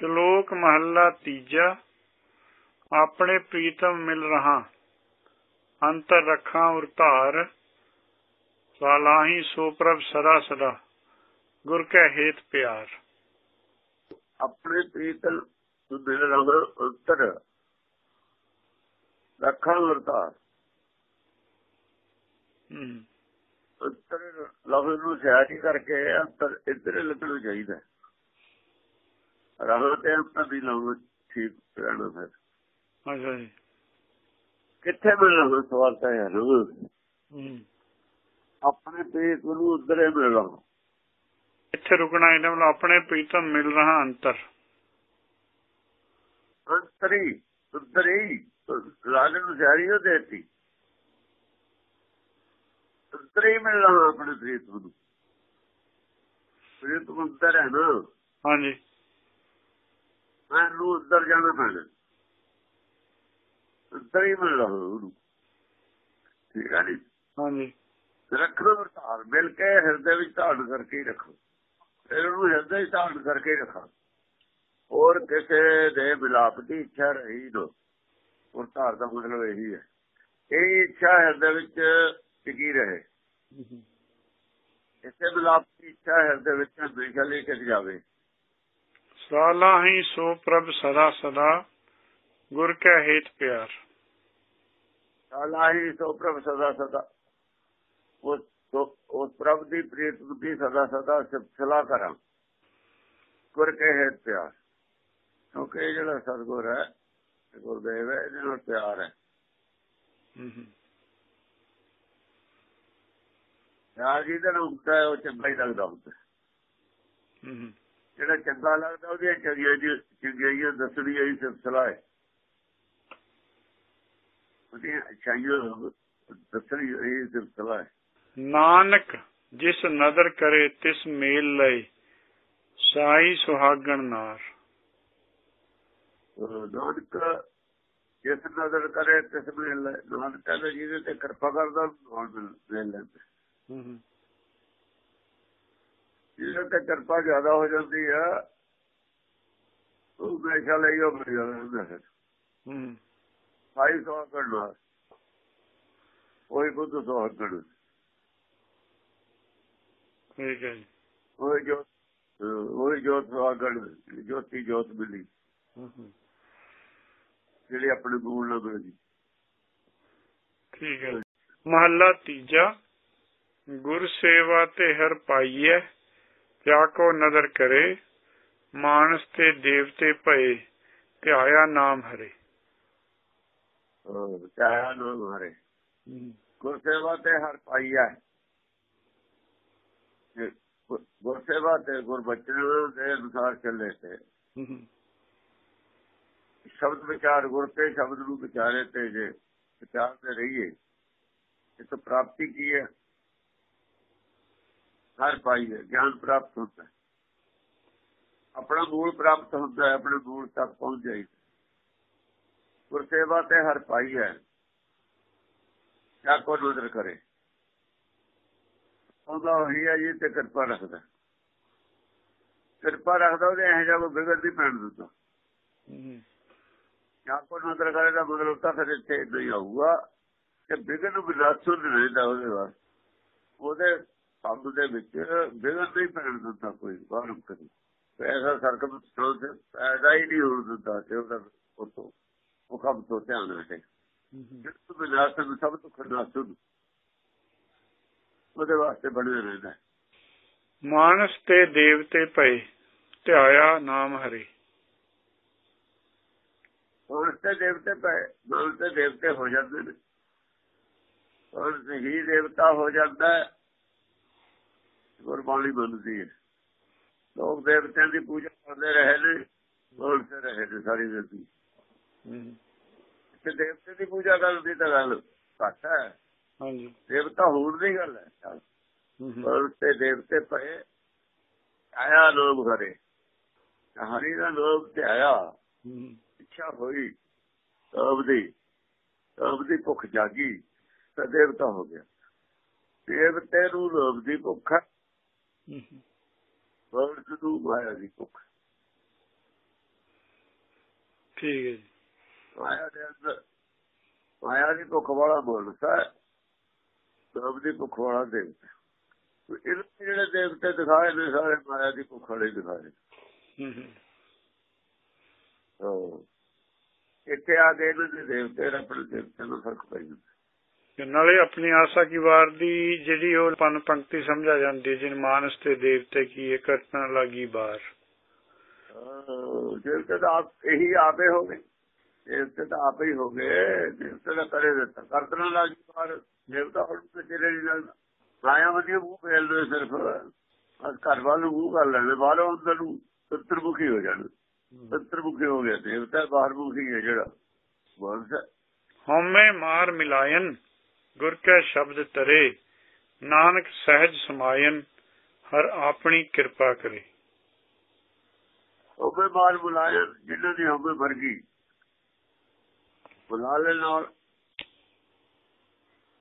ਸ਼ਲੋਕ ਮਹੱਲਾ ਤੀਜਾ ਆਪਣੇ ਪ੍ਰੀਤਮ ਮਿਲ ਰਹਾ ਅੰਤਰ ਰੱਖਾਂ ਉਰ ਧਾਰ ਸਾਲਾਹੀ ਸੋ ਪ੍ਰਭ ਸਦਾ ਸਦਾ ਗੁਰ ਕੈ ਹੇਤ ਪਿਆਰ। ਆਪਣੇ ਪ੍ਰੀਤਲ ਮਿਲ ਰਹਾ ਅੰਤਰ ਰੱਖਾਂ ਉਰ ਧਾਰ। ਹਮ, ਅੰਤਰ ਲਫ਼ਜ਼ ਨੂੰ ਸਿਆਟੀ ਕਰਕੇ ਅੰਤਰ ਇੱਧਰ ਲੱਗਣਾ ਚਾਹੀਦਾ। ਹੈ। ਰਾਹਾਂ ਤੇ ਅੰਤਰ ਦੀ ਲਾਉਣਾ ਠੀਕ ਰਹਿਣਾ ਫਿਰ। ਅੱਛਾ ਜੀ। ਕਿੱਥੇ ਮਿਲਣਾ ਸਵਾਲ ਤਾਂ ਹੈ ਹਮ, ਆਪਣੇ ਪ੍ਰੀਤ ਨੂੰ ਉਧਰੇ ਮਿਲਣਾ। ਇੱਥੇ ਰੁਕਣਾ ਇਹਦਾ ਮਤਲਬ ਆਪਣੇ ਪ੍ਰੀਤਮ ਮਿਲ ਰਹਾ ਅੰਤਰ। ਅੰਤਰੀ ਉਧਰੀ ਰਾਜਨ ਨੂੰ ਸਿਆਰੀ ਉਹ ਦੇਤੀ। ਅੰਤਰੀ ਮਿਲਣਾ ਆਪਣੇ ਪ੍ਰੀਤ ਨੂੰ। ਪ੍ਰੀਤ ਅੰਤਰ ਹੈ ਨਾ। ਹਾਂਜੀ। ਮੈਂ ਨੂੰ ਅੰਦਰ ਜਾਣਾ ਪੈਣਾ। ਅੰਦਰ ਹੀ ਮਿਲਣਾ ਉਹਨੂੰ। ਠੀਕ ਹੈ ਜੀ? ਹਾਂਜੀ। ਰੱਖਣਾ ਧਾਰ ਮਿਲ ਕੇ ਹਿਰਦੇ ਵਿੱਚ ਧਾਰਨ ਕਰਕੇ ਰੱਖੋ। ਫਿਰ ਉਹਨੂੰ ਹਿਰਦੇ ਵਿੱਚ ਧਾਰਨ ਕਰਕੇ ਰੱਖਾਂ। ਹੋਰ ਕਿਸੇ ਦੇ ਮਿਲਾਪ ਦੀ ਇੱਛਾ ਰਹੀ ਨਾ ਉਹ ਧਾਰ ਦਾ ਮਤਲਬ ਇਹੀ ਹੈ। ਇਹ ਇੱਛਾ ਹਿਰਦੇ ਵਿੱਚ ਟਿਕੀ ਰਹੇ। ਇਸੇ ਮਿਲਾਪ ਦੀ ਇੱਛਾ ਹਿਰਦੇ ਵਿੱਚ ਹਮੇਸ਼ਾ ਟਿਕ ਜਾਵੇ। ਸਾਲਾਹੀ ਸੋ ਪ੍ਰਭ ਸਦਾ ਸਦਾ ਗੁਰ ਕੈ ਹੇਤ ਪਿਆਰ। ਸਾਲਾਹੀ ਸੋ ਪ੍ਰਭ ਸਦਾ ਸਦਾ ਉਸ ਉਸ ਪ੍ਰਭ ਦੀ ਪ੍ਰੀਤ ਦੀ ਸਦਾ ਸਦਾ ਸਲਾ ਕਰਾਂ। ਗੁਰ ਕੇ ਹੈ ਪਿਆਰ ਕਿਉਂਕਿ ਜਿਹੜਾ ਸਤਗੁਰ ਹੈ ਗੁਰਦੇਵ ਹੈ ਇਹਦੇ ਨਾਲ ਪਿਆਰ ਹੈ। ਪਿਆਰ ਜਿਹਦੇ ਨਾਲ ਹੁੰਦਾ ਹੈ ਉਹ ਚੰਗਾ ਹੀ ਲੱਗਦਾ ਹੁੰਦਾ ਹੈ। ਜਿਹੜਾ ਚੰਗਾ ਲੱਗਦਾ ਉਹਦੀਆਂ ਚੰਗੀਆਂ ਜੀ ਚੰਗੀਆਂ ਦੱਸਣੀ ਇਹ ਸਿਲਸਿਲਾ ਹੈ। ਉਹਦੀਆਂ ਅੱਛਾਈਆਂ ਦੱਸਣੀ ਇਹ ਸਿਲਸਿਲਾ ਹੈ। ਨਾਨਕ ਜਿਸ ਨਦਰ ਕਰੇ ਤਿਸ ਮੇਲ ਲਏ ਸਾਈ ਸੁਹਾਗਣ ਨਾਰ। ਨਾਨਕ ਜਿਸ ਨਜ਼ਰ ਕਰੇ ਤਿਸ ਮਿਲ ਲੈ ਨਾਨਕ ਜਿਹਦੇ ਤੇ ਕਿਰਪਾ ਕਰਦਾ ਉਹਨੂੰ ਮਿਲ ਲੈਂਦਾ। ਹਮ, ਹਮ, ਜਿਹਦੇ ਤੇ ਕਿਰਪਾ ਜ਼ਿਆਦਾ ਹੋ ਜਾਂਦੀ ਹੈ ਉਹ ਹਮੇਸ਼ਾ ਲਈ ਉਹ ਮਿਲ ਜਾਂਦਾ ਹੈ। ਹਮ, ਸਾਈ ਸੋ ਕਰਨਾ ਉਹੀ ਬੁੱਧ ਸੋ ਕਰਨਾ ਠੀਕ ਹੈ ਉਹੀ ਜੋ ਉਹੀ ਜੋਤ ਸਵਾਗਣ ਜੋਤੀ ਜੋਤ ਮਿਲੀ। ਜਿਹੜੀ ਆਪਣੇ ਗੁਰੂ ਨਾਲ ਮਿਲੀ ਠੀਕ ਹੈ। ਮਹੱਲਾ ਤੀਜਾ। ਗੁਰ ਸੇਵਾ ਤੇ ਹਰ ਪਾਈਐ। ਕਿਆ ਕੋ ਨਦਰ ਕਰੇ ਮਾਨਸ ਤੇ ਦੇਵਤੇ ਭਏ ਧਿਆਇਆ ਨਾਮ ਹਰੇ। ਚਾਹਿਆ ਨਾ ਮਾਰੇ ਗੁਰ ਸੇਵਾ ਤੇ ਹਰ ਪਾਈ ਹੈ। ਜੇ ਗੁਰ- ਗੁਰ ਸੇਵਾ ਤੇ ਗੁਰ ਬਚਨ ਦੇ ਅਨੁਸਾਰ ਚੱਲੇ ਤੇ। ਸ਼ਬਦ ਵਿਚਾਰ ਗੁਰ ਤੇ ਸ਼ਬਦ ਨੂੰ ਵਿਚਾਰੇ ਤੇ ਜੇ ਵਿਚਾਰ ਤੇ ਰਹੀਏ ਇਹ ਤਾਂ ਪ੍ਰਾਪਤੀ ਕੀ ਹੈ? ਹਰ ਪਾਈ ਹੈ ਗਿਆਨ ਪ੍ਰਾਪਤ ਹੁੰਦਾ ਹੈ। ਆਪਣਾ ਮੂਲ ਪ੍ਰਾਪਤ ਹੁੰਦਾ ਹੈ ਆਪਣੇ ਮੂਲ ਤੱਕ ਪਹੁੰਚ ਜਾਈਦਾ ਗੁਰ ਸੇਵਾ ਤੇ ਹਰ ਪਾਈ ਹੈ। ਕਿਆ ਕੋ ਨਜ਼ਰ ਕਰੇ। ਉਹਦਾ ਉਹੀ ਹੈ ਜੀ ਤੇ ਕਿਰਪਾ ਰੱਖਦਾ ਕਿਰਪਾ ਰੱਖਦਾ ਉਹਦੇ ਇਹ ਜਿਹਾ ਕੋਈ ਬਿਗੜ ਨਹੀਂ ਪੈਣ ਦਿੰਦਾ। ਜਾਂ ਕੋ ਨਜ਼ਰ ਕਰੇ ਦਾ ਮਤਲਬ ਤਾਂ ਫਿਰ ਇੱਥੇ ਨਹੀਂ ਆਊਗਾ ਕਿ ਵਿਗਨ ਵਿਲਾਸੂ ਨਹੀਂ ਰਹਿੰਦਾ ਉਹਦੇ ਵਾਸਤੇ। ਉਹਦੇ ਸ਼ਬਦ ਦੇ ਵਿੱਚ ਵਿਗਨ ਨਹੀਂ ਪੈਣ ਦਿੰਦਾ ਕੋਈ ਬਾਹਰ ਕਰੀ। ਐਸਾ ਸਰਕਮ ਸਟੋਰ ਪੈਦਾ ਹੀ ਨਹੀਂ ਹੋਣ ਦਿੰਦਾ ਤੇ ਉਹਦਾ ਉਤੋਂ ਉਹ ਕੰਮ ਤੋਂ ਧਿਆਨ ਹਮ, ਜਿਸ ਵਿਲਾਸ ਨੂੰ ਸਭ ਤੋਂ ਖਰਨਾਸੂ ਉਹਦੇ ਵਾਸਤੇ ਬਣਿਆ ਰਹਿੰਦਾ। ਮਾਨਸ ਤੇ ਦੇਵਤੇ ਭਏ ਧਿਆਇਆ ਨਾਮ ਹਰੇ। ਹੁਣ ਤੇ ਦੇਵਤੇ ਪਏ ਮਨ ਤੇ ਦੇਵਤੇ ਹੋ ਜਾਂਦੇ ਨੇ। ਹੁਣ ਹੀ ਦੇਵਤਾ ਹੋ ਜਾਂਦਾ ਹੈ। ਗੁਰਬਾਣੀ ਬਣਦੀ ਹੈ। ਲੋਕ ਦੇਵਤਿਆਂ ਦੀ ਪੂਜਾ ਕਰਦੇ ਰਹੇ ਨੇ ਤੇ ਰਹੇ ਨੇ ਸਾਰੀ ਜ਼ਿੰਦਗੀ। ਤੇ ਦੇਵਤੇ ਦੀ ਪੂਜਾ ਕਰਨ ਦੀ ਤਾਂ ਗੱਲ ਘੱਟ ਹੈ। ਹਾਂਜੀ। ਦੇਵਤਾ ਹੋਣ ਦੀ ਗੱਲ ਹੈ। ਹੁਣ ਤੇ ਦੇਵਤੇ ਪਏ ਆਇਆ ਨਾਮ ਹਰੇ। ਹਰੀ ਦਾ ਨਾਮ ਤੇ ਆਇਆ। ਇੱਛਾ ਹੋਈ ਕਾਮ ਦੀ ਕਾਮ ਦੀ ਭੁੱਖ ਜਾਗੀ ਤਾਂ ਦੇਵਤਾ ਹੋ ਗਿਆ। ਦੇਵਤੇ ਨੂੰ ਨਾਮ ਦੀ ਭੁੱਖ ਨੂੰ ਮਾਇਆ ਦੀ ਭੁੱਖ? ਠੀਕ ਹੈ ਜੀ। ਮਾਇਆ ਦੇ ਅੰਦਰ ਮਾਇਆ ਦੀ ਭੁੱਖ ਵਾਲਾ ਹੈ। ਨਾਮ ਦੀ ਭੁੱਖ ਵਾਲਾ ਦੇਵਤਾ। ਇਹਨਾਂ ਦੇ ਜਿਹੜੇ ਦੇਵਤੇ ਦਿਖਾਏ ਨੇ ਸਾਰੇ ਮਾਇਆ ਦੀ ਭੁੱਖ ਵਾਲੇ ਦਿਖਾਏ ਹੂੰ। ਇੱਥੇ ਆ ਕੇ ਇਹਨਾਂ ਦੇ ਦੇਵਤੇ ਆਪਣੇ ਦੇਵਤੇ ਨੂੰ ਫ਼ਰਕ ਪੈ ਜਾਂਦਾ। ਨਾਲੇ ਆਪਣੀ ਆਸਾ ਕੀ ਵਾਰ ਦੀ ਜਿਹੜੀ ਉਹ ਪਨ ਪੰਕਤੀ ਸਮਝਾ ਜਾਂਦੀ ਜਿਨ ਮਾਨਸ ਤੇ ਦੇਵਤੇ ਕੀ ਇਹ ਕਰਤਨ ਲੱਗੀ ਬਾਰ। ਦੇਵਤੇ ਤਾਂ ਆਪ ਇਹੀ ਆਪੇ ਹੋ ਗਏ। ਦੇਵਤੇ ਤਾਂ ਆਪੇ ਹੀ ਹੋ ਗਏ। ਦੇਵਤੇ ਦਾ ਕਰੇ ਦਿੱਤਾ। ਕਰਤਨਾ ਲੱਗੀ ਪਰ ਦੇਵਤਾ ਹੁਣ ਤੇ ਤੇਰੇ ਨਾਲ ਮਾਇਆ ਵਧੀਆ ਮੂੰਹ ਫੇਲ ਦੇ ਸਿਰਫ। ਅਸ ਘਰ ਵੱਲ ਨੂੰ ਮੂੰਹ ਕਰ ਲੈਣੇ ਬਾਹਰੋਂ ਅੰਦਰ ਨੂੰ ਪਿੱਤਰਮੁਖੀ ਹੋ ਜਾਣ। ਪਿੱਤਰਮੁਖੀ ਹੋ ਗਿਆ। ਦੇਵਤਾ ਬਾਹਰ ਮੁਖੀ ਹੈ ਜਿਹੜਾ। ਬੋਲਦਾ ਹਉਮੈ ਮਾਰ ਮਿਲਾਇਨ। ਗੁਰ ਕੈ ਸ਼ਬਦ ਤਰੇ ਨਾਨਕ ਸਹਿਜ ਸਮਾਇਨ ਹਰ ਆਪਣੀ ਕਿਰਪਾ ਕਰੇ। ਉਹਦੇ ਮਾਰ ਬੁਲਾਇਆ ਜਿਨ੍ਹਾਂ ਦੀ ਹੋਵੇ ਵਰਗੀ। ਬੁਲਾ ਲੈ ਨਾਲ।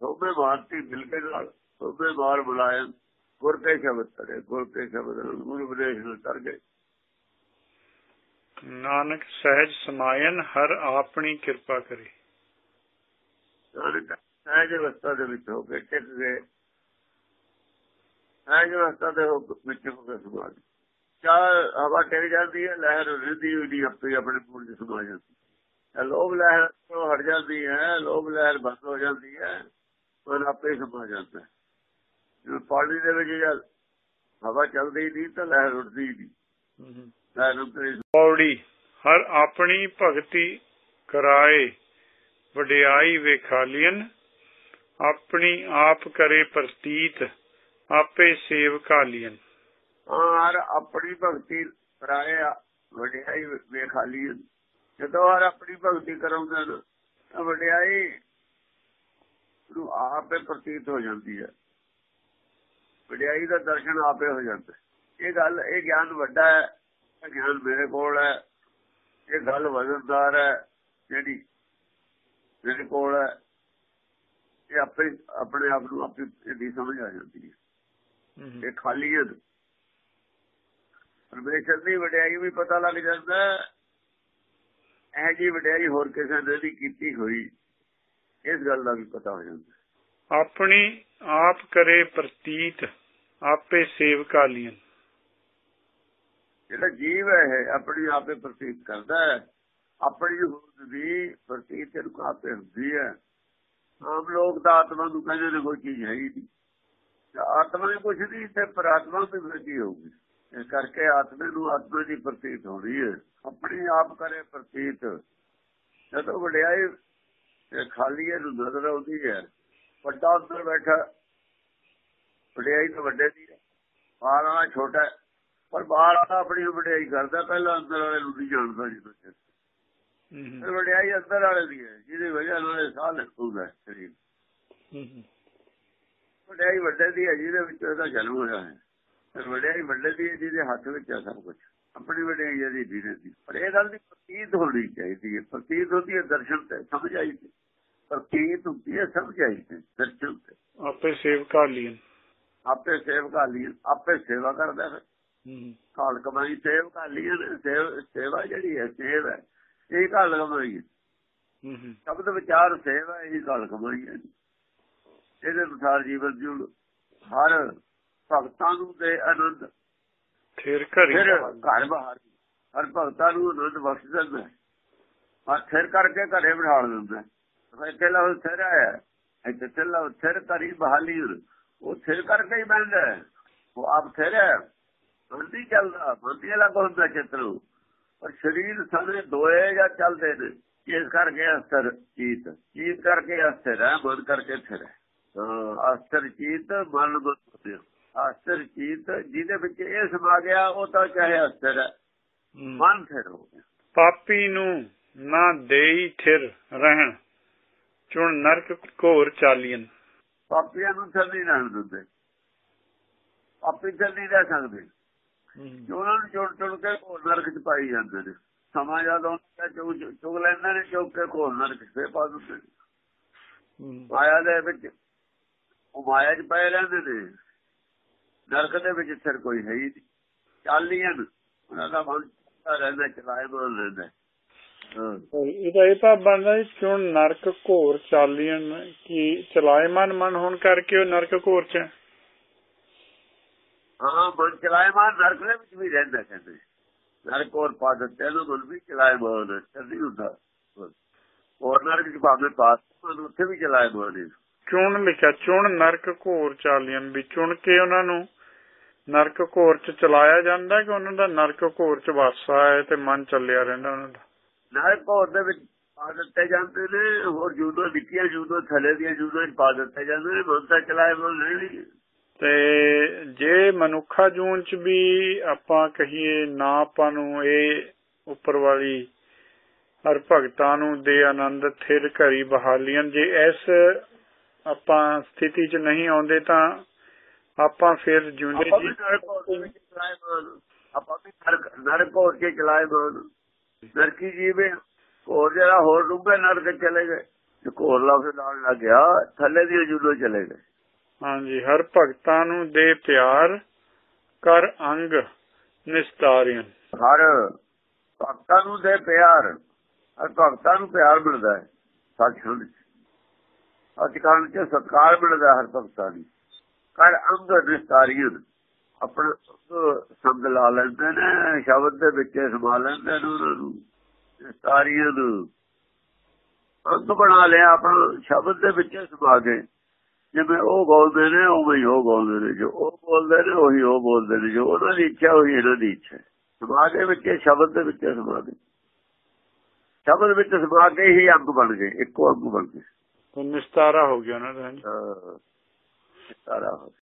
ਉਹਦੇ ਮਾਰਤੀ ਮਿਲ ਕੇ ਨਾਲ ਉਹਦੇ ਮਾਰ ਬੁਲਾਇਆ ਗੁਰ ਕੇ ਸ਼ਬਦ ਤਰੇ ਗੁਰ ਕੇ ਸ਼ਬਦ ਗੁਰੂ ਉਪਦੇਸ਼ ਨਾਲ ਤਰ ਗਏ। ਨਾਨਕ ਸਹਿਜ ਸਮਾਇਨ ਹਰ ਆਪਣੀ ਕਿਰਪਾ ਕਰੇ। ਨਾਨਕ ਸਹਿਜ ਅਵਸਥਾ ਦੇ ਵਿੱਚ ਹੋ ਕੇ ਟਿਕ ਗਏ। ਸਹਿਜ ਅਵਸਥਾ ਦੇ ਹੋ- ਵਿੱਚ ਹੋ ਕੇ ਸਮਾਜ ਚਾਹ ਹਵਾ ਟਿਕ ਜਾਂਦੀ ਹੈ ਲਹਿਰ ਰਿੱਧੀ ਹੋਈ ਆਪੇ ਆਪਣੇ ਪੂਰ ਚ ਸਮਾ ਜਾਂਦੀ ਹੈ। ਲੋਭ ਲਹਿਰ ਤੋਂ ਹਟ ਜਾਂਦੀ ਹੈ ਲੋਭ ਲਹਿਰ ਬੰਦ ਹੋ ਜਾਂਦੀ ਹੈ ਪਰ ਆਪੇ ਸਮਾ ਜਾਂਦਾ ਹੈ। ਜਦੋਂ ਪਾਣੀ ਦੇ ਵਿੱਚ ਜਦ ਹਵਾ ਚੱਲਦੀ ਨਹੀਂ ਤਾਂ ਲਹਿਰ ਉੱਠਦੀ ਨਹੀਂ। ਲਹਿਰ ਉੱਤੇ ਪੌੜੀ ਹਰ ਆਪਣੀ ਭਗਤੀ ਕਰਾਏ ਵਡਿਆਈ ਵੇਖਾਲੀਨ ਆਪਣੀ ਆਪ ਕਰੇ ਪ੍ਰਤੀਤ, ਆਪੇ ਸੇਵਕਾ ਲੀਨ। ਹਰ ਆਪਣੀ ਭਗਤੀ ਕਰਾਇਆ ਵਡਿਆਈ ਵੇਖਾਲੀ ਜਦੋਂ ਹਰ ਆਪਣੀ ਭਗਤੀ ਕਰਾਉਂਦਾ ਵਡਿਆਈ ਨੂੰ ਆਪੇ ਪ੍ਰਤੀਤ ਹੋ ਜਾਂਦੀ ਹੈ। ਵਡਿਆਈ ਦਾ ਦਰਸ਼ਨ ਆਪੇ ਹੋ ਜਾਂਦਾ ਇਹ ਗੱਲ, ਇਹ ਗਿਆਨ ਵੱਡਾ ਹੈ, ਇਹ ਗਿਆਨ ਮੇਰੇ ਕੋਲ ਹੈ। ਇਹ ਗੱਲ ਵਜ਼ਨਦਾਰ ਹੈ, ਜਿਹੜੀ ਮੇਰੇ ਕੋਲ ਹੈ। ਇਹ ਆਪੇ ਆਪਣੇ ਆਪ ਨੂੰ ਆਪੇ ਇਹਦੀ ਸਮਝ ਆ ਜਾਂਦੀ ਹੈ। ਇਹ ਖਾਲੀਅਤ ਪਰਮੇਸ਼ਰ ਦੀ ਵਡਿਆਈ ਵੀ ਪਤਾ ਲੱਗ ਜਾਂਦਾ ਇਹ ਜੀ ਵਡਿਆਈ ਹੋਰ ਕਿਸੇ ਨੇ ਨਹੀਂ ਕੀਤੀ ਹੋਈ ਇਸ ਗੱਲ ਦਾ ਵੀ ਪਤਾ ਹੋ ਜਾਂਦਾ ਆਪਣੀ ਆਪ ਕਰੇ ਪ੍ਰਤੀਤ ਆਪੇ ਸੇਵਕਾ ਲੀਨ ਜਿਹੜਾ ਜੀਵ ਹੈ ਆਪਣੀ ਆਪੇ ਪ੍ਰਤੀਤ ਕਰਦਾ ਹੈ। ਆਪਣੀ ਹੋਂਦ ਦੀ ਪ੍ਰਤੀਤ ਇਹਨੂੰ ਆਪੇ ਹੁੰਦੀ ਹੈ। ਆਮ ਲੋਕ ਤਾਂ ਆਤਮਾ ਨੂੰ ਕਹਿੰਦੇ ਨੇ ਕੋਈ ਚੀਜ਼ ਹੈ ਹੀ ਨਹੀਂ। ਆਤਮਾ ਹੀ ਕੁਝ ਨਹੀਂ, ਤੇ ਪਰਾਤਮਾ ਵੀ ਫਿਰ ਹੋਊਗੀ? ਇਸ ਕਰਕੇ ਆਤਮੇ ਨੂੰ ਆਤਮਾ ਦੀ ਪ੍ਰਤੀਤ ਹੋਣੀ ਹੈ। ਆਪਣੀ ਆਪ ਕਰੇ ਪ੍ਰਤੀਤ। ਜਦੋਂ ਵਡਿਆਈ ਖਾਲੀ ਹੈ ਨਜ਼ਰ ਆਉਂਦੀ ਹੈ। ਵੱਡਾ ਅੰਦਰ ਬੈਠਾ। ਵਡਿਆਈ ਤਾਂ ਵੱਡੇ ਦੀ ਬਾਹਰ ਵਾਲਾ ਛੋਟਾ ਪਰ ਬਾਹਰ ਵਾਲਾ ਆਪਣੀ ਵਡਿਆਈ ਕਰਦਾ, ਪਹਿਲਾਂ ਅੰਦਰ ਵਾਲੇ ਨੂੰ ਨਹੀਂ ਜਾਣਦਾ ਜਦੋਂ ਫਿਰ ਵਡਿਆਈ ਅੰਦਰ ਵਾਲੇ ਦੀ ਹੈ ਜਿਹਦੀ ਵਜ੍ਹਾ ਨਾਲ ਇਹ ਸਾਹ ਹੈ ਸਰੀਰ ਵਡਿਆਈ ਵੱਡੇ ਦੀ ਹੈ ਜਿਹਦੇ ਵਿੱਚ ਇਹਦਾ ਜਨਮ ਹੋਇਆ ਹੈ। ਫਿਰ ਵਡਿਆਈ ਵੱਡੇ ਦੀ ਹੈ ਜਿਹਦੇ ਹੱਥ ਵਿੱਚ ਹੈ ਸਭ ਕੁਝ ਆਪਣੀ ਵਡਿਆਈ ਇਹਦੀ ਧੀਰੇ ਦੀ। ਪਰ ਇਹ ਗੱਲ ਦੀ ਪ੍ਰਤੀਤ ਹੋਣੀ ਚਾਹੀਦੀ ਹੈ। ਪ੍ਰਤੀਤ ਹੁੰਦੀ ਹੈ ਦਰਸ਼ਨ ਤੇ ਸਮਝ ਆਈ ਤੇ। ਪ੍ਰਤੀਤ ਹੁੰਦੀ ਹੈ ਸਮਝ ਆਈ ਤੇ ਦਰਸ਼ਨ ਤੇ। ਆਪੇ ਸੇਵਕਾ ਲੀਨ ਆਪੇ ਸੇਵਕਾ ਲਈ ਆਪੇ ਸੇਵਾ ਕਰਦਾ ਫਿਰ ਕਾਲ ਕਮਾਈ ਸੇਵਕਾ ਲਈ ਸੇਵ ਸੇਵਾ ਜਿਹੜੀ ਹੈ ਸੇਵ ਹੈ। ਇਹ ਕਾਲ ਕਮਾਈ ਹੈ। ਸ਼ਬਦ ਵਿਚਾਰ ਸੇਵਾ ਇਹ ਕਾਲ ਕਮਾਈ ਹੈ। ਇਹਦੇ ਅਨੁਸਾਰ ਜੀਵਨ ਜੁੜ ਹਰ ਭਗਤਾਂ ਨੂੰ ਦੇ ਆਨੰਦ। ਫਿਰ ਘਰੀ ਫਿਰ ਘਰ ਬਾਹਰ ਹਰ ਭਗਤਾਂ ਨੂੰ ਆਨੰਦ ਬਖਸ਼ ਦਿੰਦਾ ਹੈ। ਆ ਫਿਰ ਕਰਕੇ ਘਰੇ ਬਿਠਾ ਦਿੰਦਾ ਹੈ। ਇੱਥੇ ਲਾ ਸਿਰ ਆਇਆ। ਇੱਥੇ ਚੱਲਾ ਸਿਰ ਕਰੀ ਬਹਾਲੀ ਉਹ ਸਿਰ ਕਰਕੇ ਹੀ ਬੈਠਦਾ ਹੈ। ਉਹ ਆਪ ਸਿਰ ਹੈ ਬੰਦੀ ਚੱਲਦਾ ਬੰਦੀ ਲੱਗ ਹੁੰਦਾ ਚਿੱਤਰ ਪਰ ਸਰੀਰ ਸਾਰੇ ਦੋਏ ਜਾਂ ਚੱਲਦੇ ਨੇ। ਇਸ ਕਰਕੇ ਅਸਰ ਚੀਤ। ਚੀਤ ਕਰਕੇ ਅਸਰ ਹੈ ਮਨ ਕਰਕੇ ਹੈ। ਅਸਰ ਚੀਤ ਮਨ ਬੁੱਧ ਅਸਰ ਚੀਤ ਜਿਹਦੇ ਵਿੱਚ ਇਹ ਸਮਾ ਗਿਆ ਉਹ ਤਾਂ ਚਾਹੇ ਅਸਰ ਹੈ। ਮਨ ਫਿਰ ਹੋ ਗਿਆ। ਪਾਪੀ ਨੂੰ ਨਾ ਦੇਈ ਥਿਰ ਰਹਿਣ। ਚੁਣ ਨਰਕ ਘੋਰ ਚਾਲੀਨ। ਪਾਪੀਆਂ ਨੂੰ ਨਹੀਂ ਰਹਿਣ ਦਿੰਦੇ। ਪਾਪੀ ਨਹੀਂ ਰਹਿ ਸਕਦੇ। ਉਹਨਾਂ ਨੂੰ ਚੁਣ ਚੁਣ ਕੇ ਘੋਰ ਨਰਕ ਚ ਪਾਈ ਜਾਂਦੇ ਨੇ। ਸਮਾਂ ਜਦ ਆਉਂਦਾ ਚੁਗ ਚੁਗ ਲੈਂਦੇ ਨੇ ਚੁੱਕ ਕੇ ਘੋਰ ਨਰਕ ਚ ਪਾ ਦਿੰਦੇ ਮਾਇਆ ਦੇ ਵਿੱਚ ਉਹ ਮਾਇਆ ਚ ਪਏ ਰਹਿੰਦੇ ਨੇ। ਨਰਕ ਦੇ ਵਿੱਚ ਸਿਰ ਕੋਈ ਹੈ ਹੀ ਨਹੀਂ। ਚਾਲੀਆਂ ਉਹਨਾਂ ਦਾ ਮਨ ਰਹਿੰਦਾ ਚਲਾਏ ਬੋਲ ਰਹਿੰਦਾ। ਹਾਂ। ਇਹਦਾ ਇਹ ਤਾਂ ਬਣਦਾ ਜੀ ਚੁਣ ਨਰਕ ਘੋਰ ਚਾਲੀਆਂ ਕੀ ਚਲਾਇਮਾਨ ਮਨ ਹੋਣ ਕਰਕੇ ਉਹ ਨਰਕ ਘੋਰ ਚ ਹੈ। ਹਾਂ ਮਨ ਚਲਾਇਮਾਨ ਨਰਕ ਦੇ ਵਿੱਚ ਵੀ ਰਹਿੰਦਾ ਕਹਿੰਦੇ। ਨਰਕ ਹੋਰ ਪਾ ਦਿੱਤੇ ਇਹਨੂੰ ਮਨ ਵੀ ਚਲਾਇਮਾਨ ਚੱਲੀ ਹੁੰਦਾ। ਹੋਰ ਨਰਕ ਚ ਭਾਵੇਂ ਪਾਸ ਮਨ ਉੱਥੇ ਵੀ ਚਲਾਇਮਾਨ ਹੈ ਚੁਣ ਲਿਖਿਆ ਚੁਣ ਨਰਕ ਘੋਰ ਚਾਲੀਆਂ ਵੀ ਚੁਣ ਕੇ ਉਹਨਾਂ ਨੂੰ ਨਰਕ ਘੋਰ ਚ ਚਲਾਇਆ ਜਾਂਦਾ ਕਿ ਉਹਨਾਂ ਦਾ ਨਰਕ ਘੋਰ ਚ ਵਾਸਾ ਹੈ ਤੇ ਮਨ ਚੱਲਿਆ ਰਹਿੰਦਾ ਉਹਨਾਂ ਦਾ? ਨਰਕ ਹੋਰ ਦੇ ਵਿੱਚ ਪਾ ਦਿੱਤੇ ਜਾਂਦੇ ਨੇ ਹੋਰ ਜੂਦੋ ਨਿੱਕੀਆਂ ਜੂਦੋ ਥੱਲੇ ਦੀਆਂ ਜੂਦੋ ਪਾ ਦਿੱਤੇ ਜਾਂਦੇ ਨੇ ਮਨ ਤਾਂ ਚਲਾਇਮਾਨ ਨਹੀਂ। ਤੇ ਜੇ ਮਨੁੱਖਾ ਜੂਨ ਚ ਵੀ ਆਪਾਂ ਕਹੀਏ ਨਾ ਆਪਾਂ ਨੂੰ ਇਹ ਉੱਪਰ ਵਾਲੀ ਹਰ ਭਗਤਾਂ ਨੂੰ ਦੇ ਆਨੰਦ ਥਿਰ ਘਰੀ ਬਹਾਲੀਆਂ ਜੇ ਇਸ ਆਪਾਂ ਸਥਿਤੀ ਚ ਨਹੀਂ ਆਉਂਦੇ ਤਾਂ ਆਪਾਂ ਫਿਰ ਵੀ ਜੀ। ਦੇ ਆਪਾਂ ਵੀ ਨਰਕ ਹੋਰ ਕੇ ਚਲਾਇਮਾਨ ਨਰਕੀ ਜੀਵੇ ਹੋਰ ਜਿਹੜਾ ਹੋਰ ਡੂੰਘੇ ਨਰਕ ਚਲੇ ਗਏ। ਤੇ ਹੋਰ ਲਫ਼ਜ਼ ਨਾਲ ਲੱਗ ਗਿਆ ਥੱਲੇ ਦੀਆਂ ਜੂਦੋ ਚਲੇ ਗਏ। ਹਾਂਜੀ, ਹਰ ਭਗਤਾਂ ਨੂੰ ਦੇ ਪਿਆਰ, ਕਰ ਅੰਗ ਨਿਸਤਾਰਿਆਂ। ਹਰ ਭਗਤਾਂ ਨੂੰ ਦੇ ਪਿਆਰ, ਹਰ ਭਗਤਾਂ ਨੂੰ ਪਿਆਰ ਮਿਲਦਾ ਹੈ, ਸੱਚਖੰਡ ਚ। ਸੱਚਖੰਡ ਚ ਸਤਕਾਰ ਮਿਲਦਾ ਹਰ ਭਗਤਾਂ ਦੀ ਕਰ ਅੰਗ ਨਿਸਤਾਰੀਆਂ, ਆਪਣਾ ਅੰਗ ਸੰਗ ਲਾ ਲੈਂਦੇ ਨੇ, ਸ਼ਬਦ ਦੇ ਵਿੱਚ ਸਮਾ ਲੈਂਦੇ ਨੇ ਉਹਨਾਂ ਨੂੰ, ਨਿਸਤਾਰੀਆਂ ਨੂੰ। ਅੰਗ ਬਣਾ ਲਿਆ, ਆਪਣਾ ਸ਼ਬਦ ਦੇ ਵਿੱਚ ਸਮਾ ਕੇ। ਜਿਵੇਂ ਉਹ ਬੋਲਦੇ ਨੇ ਉਵੇਂ ਹੀ ਉਹ ਬੋਲਦੇ ਨੇ ਜੋ ਉਹ ਬੋਲਦੇ ਨੇ ਉਹੀ ਉਹ ਬੋਲਦੇ ਨੇ ਜੋ ਉਹਨਾਂ ਦੀ ਇੱਛਾ ਉਹੀ ਇਹਨਾਂ ਦੀ ਇੱਛਾ। ਸਮਾ ਦੇ ਵਿੱਚ ਸ਼ਬਦ ਦੇ ਵਿੱਚ ਸਮਾ ਦੇ ਸ਼ਬਦ ਵਿੱਚ ਸਮਾ ਕੇ ਹੀ ਅੰਗ ਬਣ ਗਏ ਇੱਕੋ ਅੰਗ ਬਣ ਗਏ ਤੇ ਨਿਸਤਾਰਾ ਹੋ ਗਿਆ ਉਹਨਾਂ ਦਾ ਹਾਂਜੀ। ਹਾਂ ਸਾਰਾ ਹੋ ਗਿਆ।